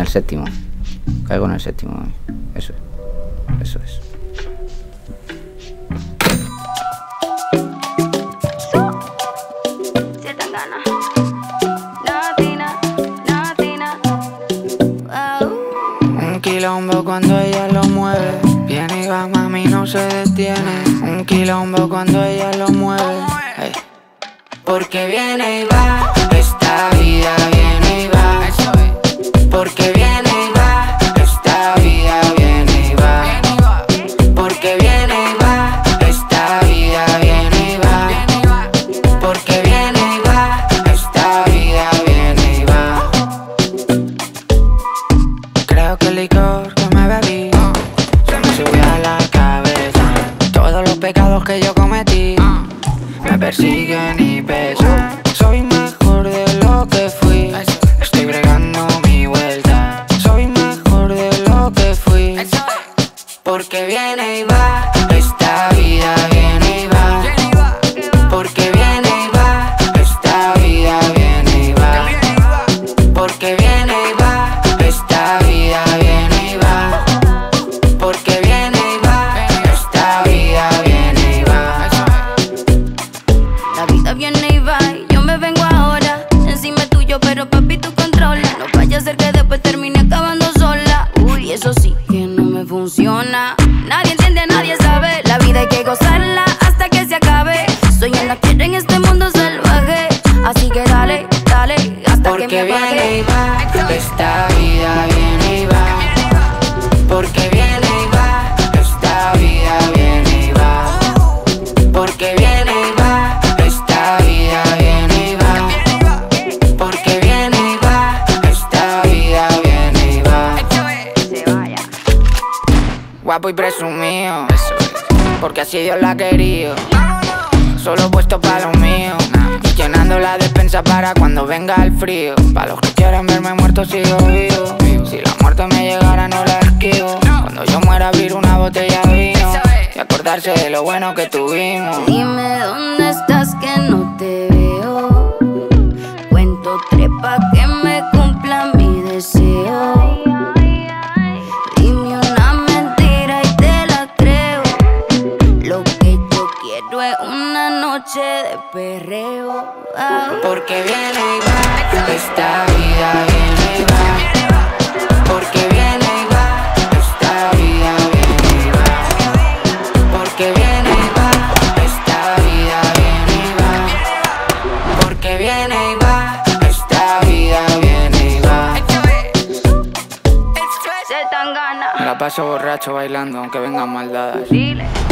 el séptimo. Caigo en el séptimo. Eso es. Eso es. Un quilombo cuando ella lo mueve. Viene y va, mami, no se detiene. Un quilombo cuando ella lo mueve. Porque viene y va, esta vida viene. Porque viene y va, esta vida viene y va. Porque viene y va, esta vida viene y va. Porque viene y va, esta vida viene y va. Creo que el licor que me bebí se me subió a la cabeza. Todos los pecados que yo cometí me persiguen y peso. Porque viene y va. Esta vida viene y va. Que me Porque viene y va, esta vida viene y va. Porque viene y va, esta vida viene y va. Porque viene y va, esta vida viene y va. Porque viene y va, esta vida viene y va. Guapo y presumido, porque así Dios la ha querido. Solo puesto para despensa para cuando venga el frío. Para los que quieran verme muerto sigo vivo. Si la muerte me llegara no la esquivo. Cuando yo muera abrir una botella de vino y acordarse de lo bueno que tuvimos. Dime dónde estás que no te veo. Cuento trepa que me cumpla mi deseo. Noche de perreo. Porque viene y va, esta vida viene y va. Porque viene y va, esta vida viene y va. Porque viene y va, esta vida viene y va. Porque viene y va, esta vida viene y va. Se tan gana. Me la paso borracho bailando aunque vengan maldadas. Dile.